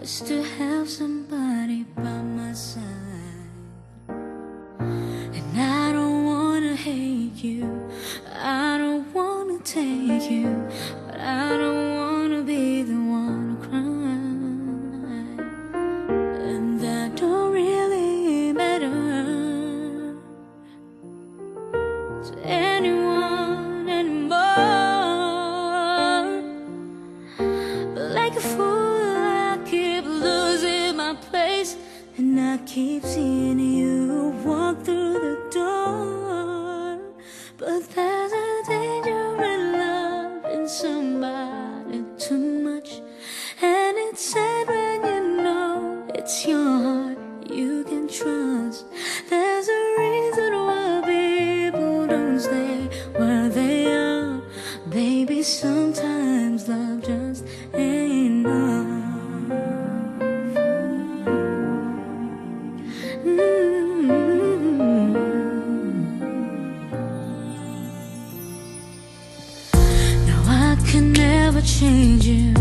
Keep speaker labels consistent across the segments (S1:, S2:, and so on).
S1: just to have some keep seeing you walk through the door. But there's a danger in loving somebody too much. And it's sad when you know it's your heart you can trust. There's a reason why people don't stay can never change you.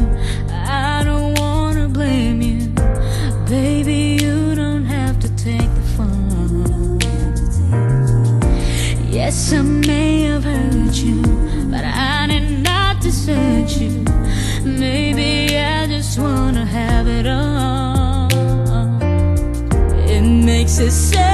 S1: I don't wanna blame you. Baby, you don't have to take the fall. Yes, I may have hurt you, but I did not desert you. Maybe I just wanna have it all. It makes it sad.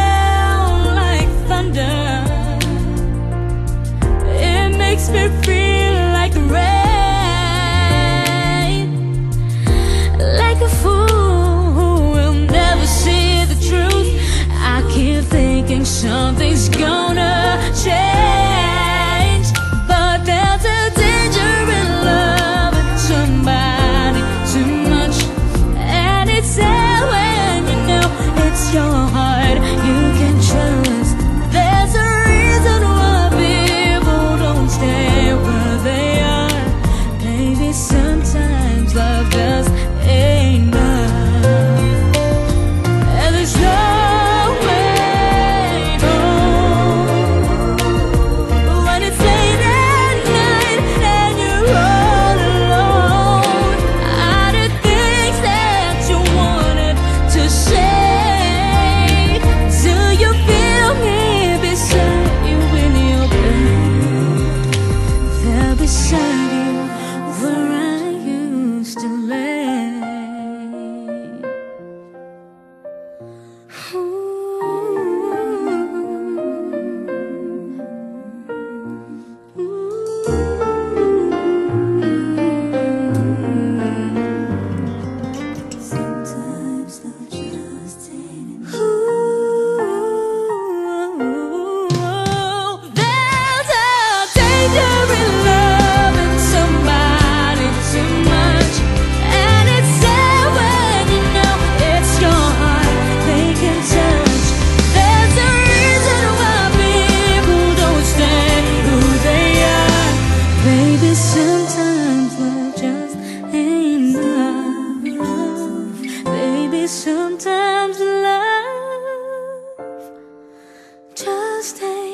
S1: wish Baby, sometimes love just ain't enough Baby, sometimes love just ain't